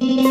Yeah.